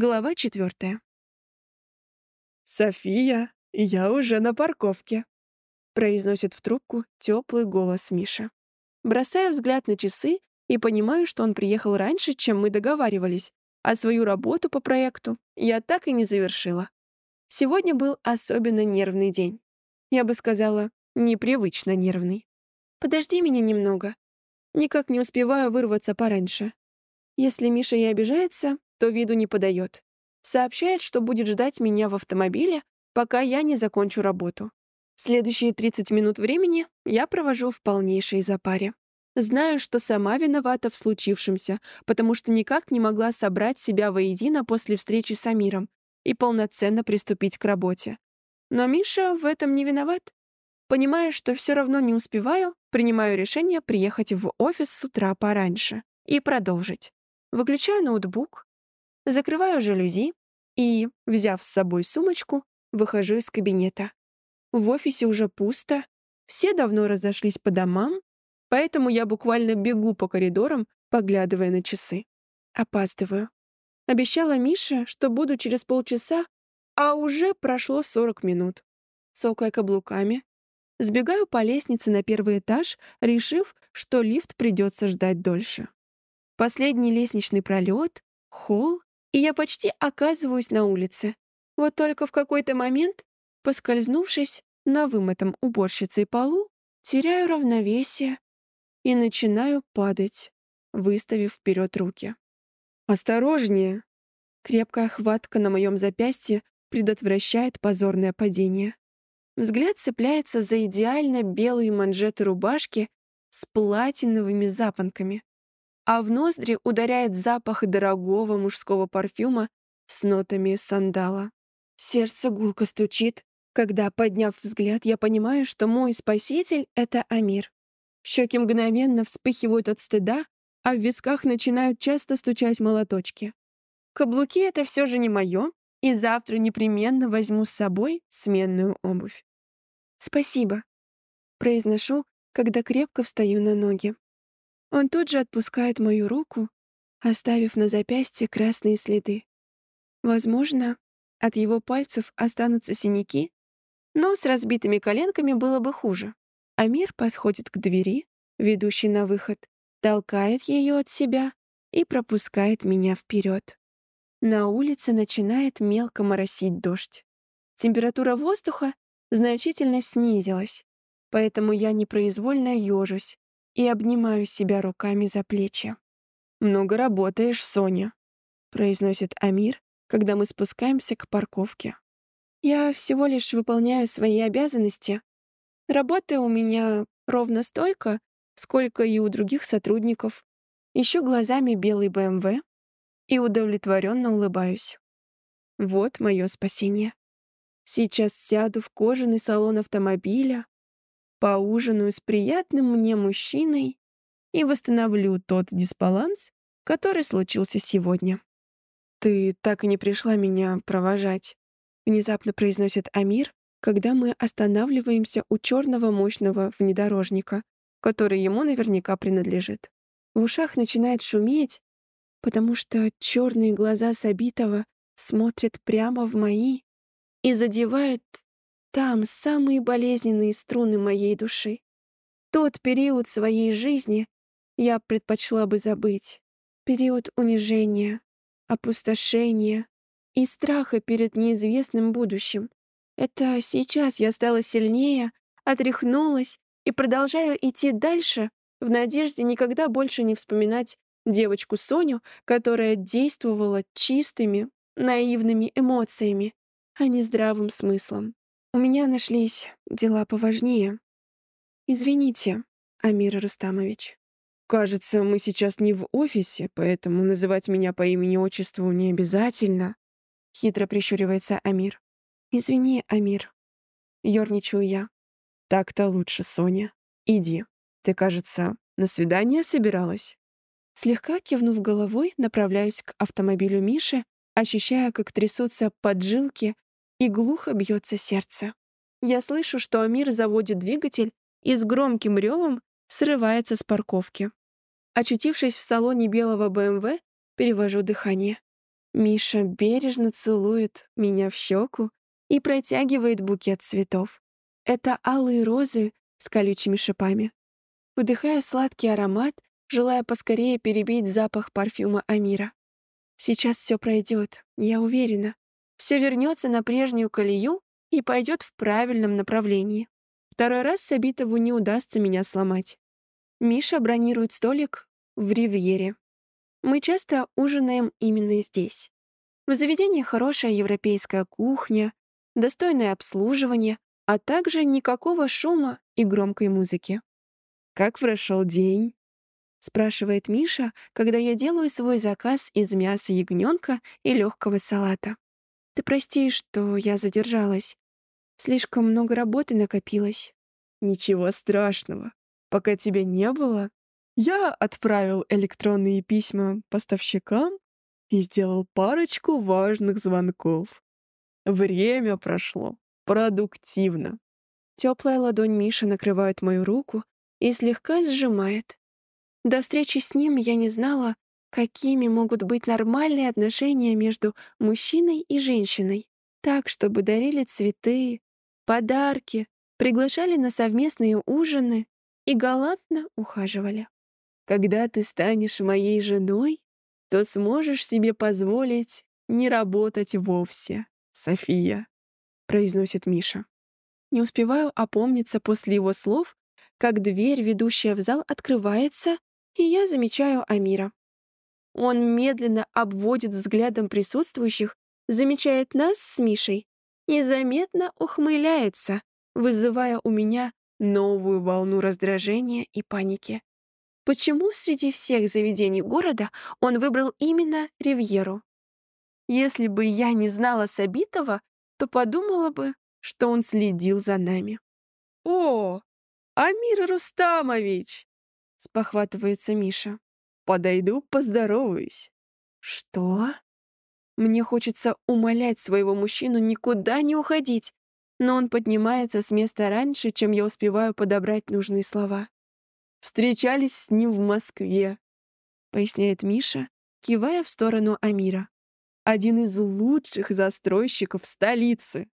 Глава четвертая. «София, я уже на парковке», — произносит в трубку теплый голос Миши. Бросаю взгляд на часы и понимаю, что он приехал раньше, чем мы договаривались, а свою работу по проекту я так и не завершила. Сегодня был особенно нервный день. Я бы сказала, непривычно нервный. Подожди меня немного. Никак не успеваю вырваться пораньше. Если Миша и обижается, то виду не подает. Сообщает, что будет ждать меня в автомобиле, пока я не закончу работу. Следующие 30 минут времени я провожу в полнейшей запаре. Знаю, что сама виновата в случившемся, потому что никак не могла собрать себя воедино после встречи с Амиром и полноценно приступить к работе. Но Миша в этом не виноват. Понимая, что все равно не успеваю, принимаю решение приехать в офис с утра пораньше и продолжить. Выключаю ноутбук, Закрываю жалюзи и, взяв с собой сумочку, выхожу из кабинета. В офисе уже пусто, все давно разошлись по домам, поэтому я буквально бегу по коридорам, поглядывая на часы. Опаздываю. Обещала Мише, что буду через полчаса, а уже прошло 40 минут. Цокая каблуками, сбегаю по лестнице на первый этаж, решив, что лифт придется ждать дольше. Последний лестничный пролет, холл, и я почти оказываюсь на улице. Вот только в какой-то момент, поскользнувшись на вымытом уборщицей полу, теряю равновесие и начинаю падать, выставив вперед руки. «Осторожнее!» Крепкая хватка на моем запястье предотвращает позорное падение. Взгляд цепляется за идеально белые манжеты рубашки с платиновыми запонками а в ноздри ударяет запах дорогого мужского парфюма с нотами сандала. Сердце гулко стучит, когда, подняв взгляд, я понимаю, что мой спаситель — это Амир. Щеки мгновенно вспыхивают от стыда, а в висках начинают часто стучать молоточки. Каблуки — это все же не мое, и завтра непременно возьму с собой сменную обувь. «Спасибо», — произношу, когда крепко встаю на ноги. Он тут же отпускает мою руку, оставив на запястье красные следы. Возможно, от его пальцев останутся синяки, но с разбитыми коленками было бы хуже. Амир подходит к двери, ведущей на выход, толкает ее от себя и пропускает меня вперед. На улице начинает мелко моросить дождь. Температура воздуха значительно снизилась, поэтому я непроизвольно ежусь, и обнимаю себя руками за плечи. «Много работаешь, Соня», — произносит Амир, когда мы спускаемся к парковке. «Я всего лишь выполняю свои обязанности. Работы у меня ровно столько, сколько и у других сотрудников. Ищу глазами белый БМВ и удовлетворенно улыбаюсь. Вот мое спасение. Сейчас сяду в кожаный салон автомобиля, поужинаю с приятным мне мужчиной и восстановлю тот дисбаланс, который случился сегодня. «Ты так и не пришла меня провожать», — внезапно произносит Амир, когда мы останавливаемся у черного мощного внедорожника, который ему наверняка принадлежит. В ушах начинает шуметь, потому что черные глаза Сабитова смотрят прямо в мои и задевают там самые болезненные струны моей души. Тот период своей жизни я предпочла бы забыть. Период унижения, опустошения и страха перед неизвестным будущим. Это сейчас я стала сильнее, отряхнулась и продолжаю идти дальше в надежде никогда больше не вспоминать девочку Соню, которая действовала чистыми, наивными эмоциями, а не здравым смыслом. У меня нашлись дела поважнее. Извините, Амир Рустамович. Кажется, мы сейчас не в офисе, поэтому называть меня по имени-отчеству не обязательно. Хитро прищуривается Амир. Извини, Амир. Ёрничаю я. Так-то лучше, Соня. Иди. Ты, кажется, на свидание собиралась? Слегка кивнув головой, направляюсь к автомобилю Миши, ощущая, как трясутся поджилки и глухо бьется сердце. Я слышу, что Амир заводит двигатель и с громким ревом срывается с парковки. Очутившись в салоне белого БМВ, перевожу дыхание. Миша бережно целует меня в щеку и протягивает букет цветов. Это алые розы с колючими шипами. Вдыхаю сладкий аромат, желая поскорее перебить запах парфюма Амира. Сейчас все пройдет, я уверена. Все вернется на прежнюю колею и пойдет в правильном направлении. Второй раз Сабитову не удастся меня сломать. Миша бронирует столик в Ривьере. Мы часто ужинаем именно здесь. В заведении хорошая европейская кухня, достойное обслуживание, а также никакого шума и громкой музыки. «Как прошел день?» — спрашивает Миша, когда я делаю свой заказ из мяса ягненка и легкого салата. «Ты прости, что я задержалась. Слишком много работы накопилось». «Ничего страшного. Пока тебя не было, я отправил электронные письма поставщикам и сделал парочку важных звонков. Время прошло продуктивно. Теплая ладонь Миши накрывает мою руку и слегка сжимает. До встречи с ним я не знала, какими могут быть нормальные отношения между мужчиной и женщиной. Так, чтобы дарили цветы, подарки, приглашали на совместные ужины и галантно ухаживали. Когда ты станешь моей женой, то сможешь себе позволить не работать вовсе, София, произносит Миша. Не успеваю опомниться после его слов, как дверь, ведущая в зал, открывается, и я замечаю Амира. Он медленно обводит взглядом присутствующих, замечает нас с Мишей и заметно ухмыляется, вызывая у меня новую волну раздражения и паники. Почему среди всех заведений города он выбрал именно Ривьеру? Если бы я не знала Сабитова, то подумала бы, что он следил за нами. «О, Амир Рустамович!» — спохватывается Миша. «Подойду, поздороваюсь». «Что?» Мне хочется умолять своего мужчину никуда не уходить, но он поднимается с места раньше, чем я успеваю подобрать нужные слова. «Встречались с ним в Москве», — поясняет Миша, кивая в сторону Амира. «Один из лучших застройщиков столицы».